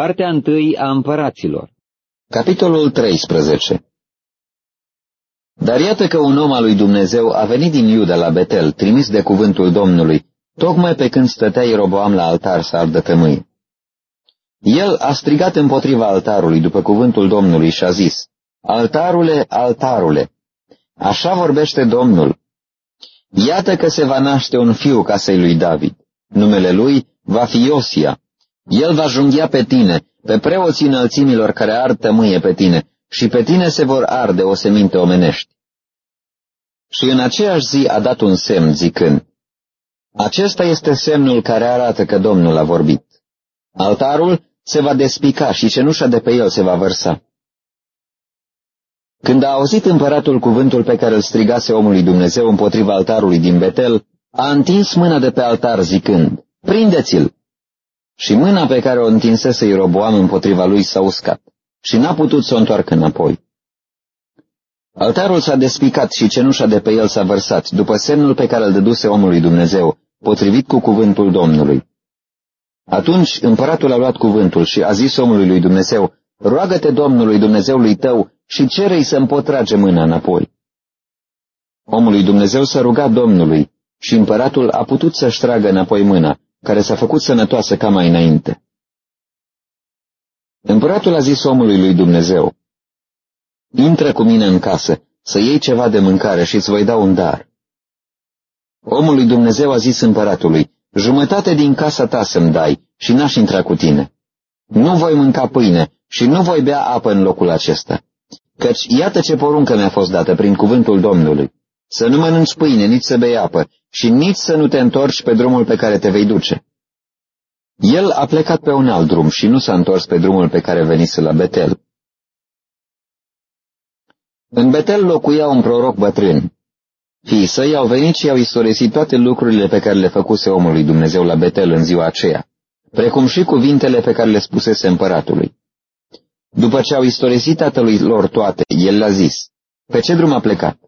Cartea întâi a împăraților Capitolul 13 Dar iată că un om al lui Dumnezeu a venit din Iuda la Betel, trimis de cuvântul Domnului, tocmai pe când stătea Ieroboam la altar să ardă tămâie. El a strigat împotriva altarului după cuvântul Domnului și a zis, Altarule, altarule, așa vorbește Domnul. Iată că se va naște un fiu casei lui David. Numele lui va fi Iosia. El va junghia pe tine, pe preoții înălțimilor care ard tămâie pe tine, și pe tine se vor arde o seminte omenești. Și în aceeași zi a dat un semn, zicând, Acesta este semnul care arată că Domnul a vorbit. Altarul se va despica și cenușa de pe el se va vărsa. Când a auzit împăratul cuvântul pe care îl strigase omului Dumnezeu împotriva altarului din Betel, a întins mâna de pe altar zicând, Prindeți-l! Și mâna pe care o întinsese Ieroboam împotriva lui s-a uscat și n-a putut să o întoarcă înapoi. Altarul s-a despicat și cenușa de pe el s-a vărsat, după semnul pe care îl dăduse omului Dumnezeu, potrivit cu cuvântul Domnului. Atunci împăratul a luat cuvântul și a zis omului lui Dumnezeu, Roagă-te Domnului Dumnezeului tău și cere-i să-mi potrage mâna înapoi. Omului Dumnezeu s-a rugat Domnului și împăratul a putut să-și tragă înapoi mâna, care s-a făcut sănătoasă ca mai înainte. Împăratul a zis omului lui Dumnezeu, Intră cu mine în casă, să iei ceva de mâncare și îți voi da un dar. Omul lui Dumnezeu a zis împăratului, Jumătate din casa ta să-mi dai și n-aș intra cu tine. Nu voi mânca pâine și nu voi bea apă în locul acesta. Căci iată ce poruncă mi-a fost dată prin cuvântul Domnului. Să nu mănânci pâine, nici să bei apă și nici să nu te întorci pe drumul pe care te vei duce. El a plecat pe un alt drum și nu s-a întors pe drumul pe care venise la Betel. În Betel locuia un proroc bătrân. Fiii săi au venit și au istorisit toate lucrurile pe care le făcuse omului Dumnezeu la Betel în ziua aceea, precum și cuvintele pe care le spusese împăratului. După ce au istorisit tatălui lor toate, el le-a zis, pe ce drum a plecat?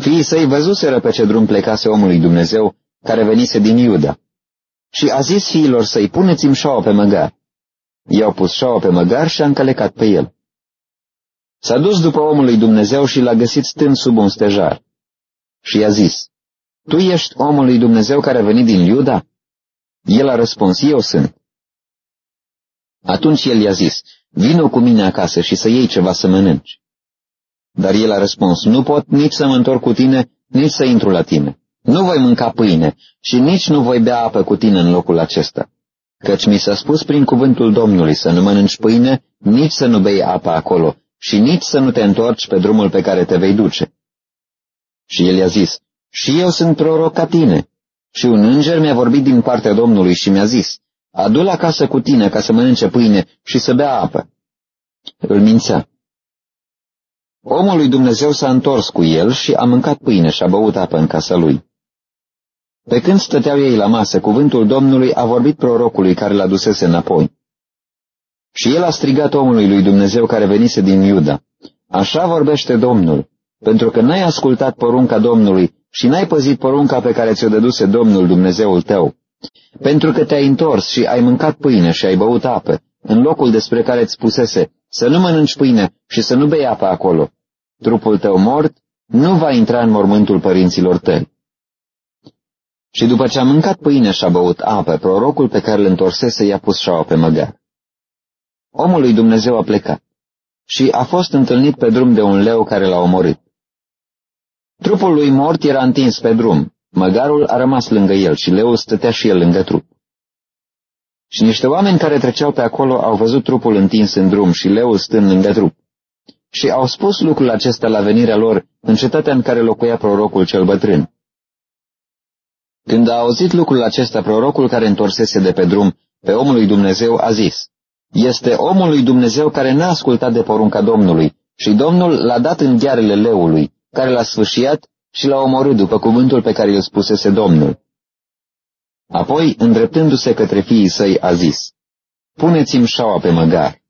Fiii săi văzuseră pe ce drum plecase omului Dumnezeu, care venise din Iuda. Și a zis fiilor săi, puneți-mi șaua pe măgar. I-au pus șaua pe măgar și a încălecat pe el. S-a dus după omul lui Dumnezeu și l-a găsit stând sub un stejar. Și i-a zis, Tu ești omul lui Dumnezeu care a venit din Iuda? El a răspuns, Eu sunt. Atunci el i-a zis, Vino cu mine acasă și să iei ceva să mănânci. Dar el a răspuns, Nu pot nici să mă întorc cu tine, nici să intru la tine. Nu voi mânca pâine și nici nu voi bea apă cu tine în locul acesta. Căci mi s-a spus prin cuvântul Domnului să nu mănânci pâine, nici să nu bei apă acolo și nici să nu te întorci pe drumul pe care te vei duce. Și el i-a zis, și eu sunt proroc ca tine. Și un înger mi-a vorbit din partea Domnului și mi-a zis, adu-l acasă cu tine ca să mănânce pâine și să bea apă. Îl mințea. Omul lui Dumnezeu s-a întors cu el și a mâncat pâine și a băut apă în casa lui. Pe când stăteau ei la masă, cuvântul Domnului a vorbit prorocului care l-a dusese înapoi. Și el a strigat omului lui Dumnezeu care venise din Iuda. Așa vorbește Domnul, pentru că n-ai ascultat porunca Domnului și n-ai păzit porunca pe care ți-o dăduse Domnul Dumnezeul tău. Pentru că te-ai întors și ai mâncat pâine și ai băut apă, în locul despre care îți spusese, să nu mănânci pâine și să nu bei apă acolo. Trupul tău mort nu va intra în mormântul părinților tăi. Și după ce a mâncat pâine și a băut apă, prorocul pe care îl întorsese i-a pus șaua pe măgar. Omul lui Dumnezeu a plecat și a fost întâlnit pe drum de un leu care l-a omorât. Trupul lui mort era întins pe drum, măgarul a rămas lângă el și leul stătea și el lângă trup. Și niște oameni care treceau pe acolo au văzut trupul întins în drum și leul stând lângă trup. Și au spus lucrul acesta la venirea lor în cetatea în care locuia prorocul cel bătrân. Când a auzit lucrul acesta, prorocul care întorsese de pe drum pe omul lui Dumnezeu a zis, Este omul lui Dumnezeu care n-a ascultat de porunca Domnului și Domnul l-a dat în ghearele leului, care l-a sfâșiat și l-a omorât după cuvântul pe care îl spusese Domnul. Apoi, îndreptându-se către fiii săi, a zis, Puneți-mi șaua pe măgar.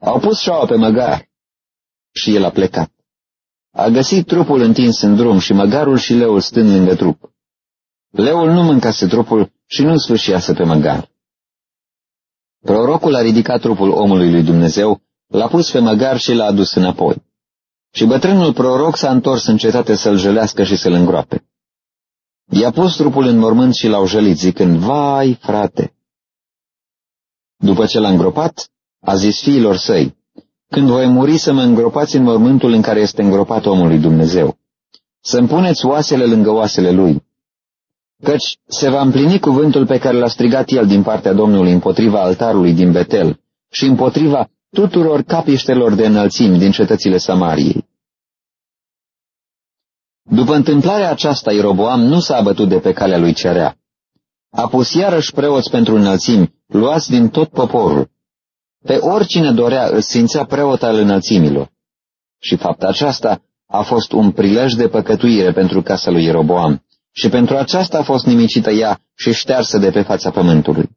Au pus șaua pe măgar și el a plecat. A găsit trupul întins în drum și măgarul și leul stând lângă trup. Leul nu mâncase trupul și nu sfârșiase pe măgar. Prorocul a ridicat trupul omului lui Dumnezeu, l-a pus pe măgar și l-a adus înapoi. Și bătrânul proroc s-a întors în cetate să-l jălească și să-l îngroape. I-a pus trupul în mormânt și l-au jălit, zicând, Vai, frate! După ce l-a îngropat, a zis fiilor săi, Când voi muri să mă îngropați în mormântul în care este îngropat omul lui Dumnezeu, să-mi puneți oasele lângă oasele lui, căci se va împlini cuvântul pe care l-a strigat el din partea Domnului împotriva altarului din Betel și împotriva tuturor capiștelor de înălțimi din cetățile Samariei. După întâmplarea aceasta, Iroboam nu s-a abătut de pe calea lui cerea. A pus iarăși preoți pentru înălțimi, luați din tot poporul. Pe oricine dorea îți simțea preot al înălțimilor. Și fapta aceasta a fost un prilej de păcătuire pentru casa lui Ieroboam și pentru aceasta a fost nimicită ea și ștearsă de pe fața pământului.